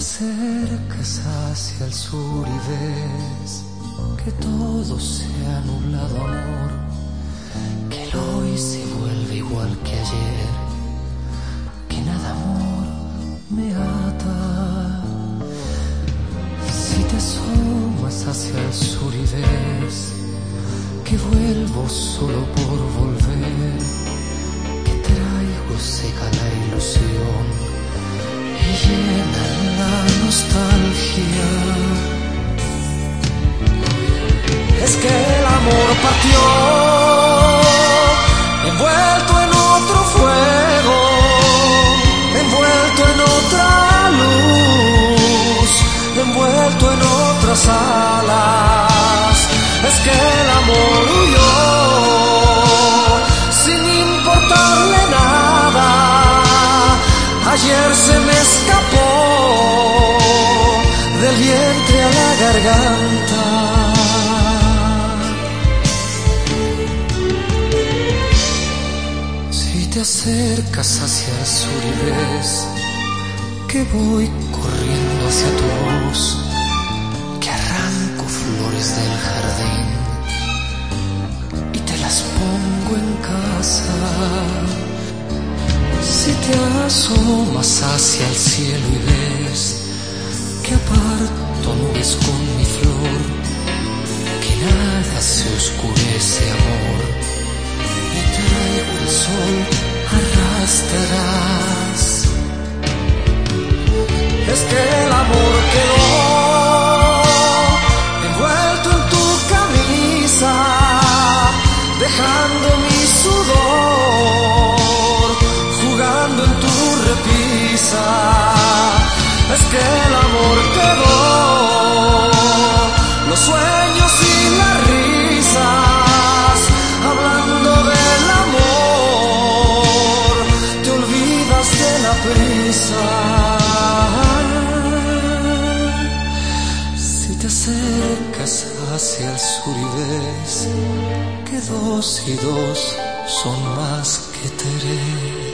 acercas hacia el sur y ves que todo se ha nublado, amor, que el hoy se vuelve igual que ayer, que nada, amor, me ata. Si te asomas hacia el sur y ves que vuelvo solo por volver, envuelto en otro fuego, envuelto en otra luz, envuelto en otras alas. Es que el amor huyó, sin importarle nada. Ayer se me acercas hacia el sur y ves que voy corriendo hacia tu voz, que arranco flores del jardín y te las pongo en casa. Si te asomas hacia el cielo y ves que aparto nubes con mi flor, que nada se oscurece, amor, arrastrarás. Si te acercas hacia el sur y que dos y dos son más que tres.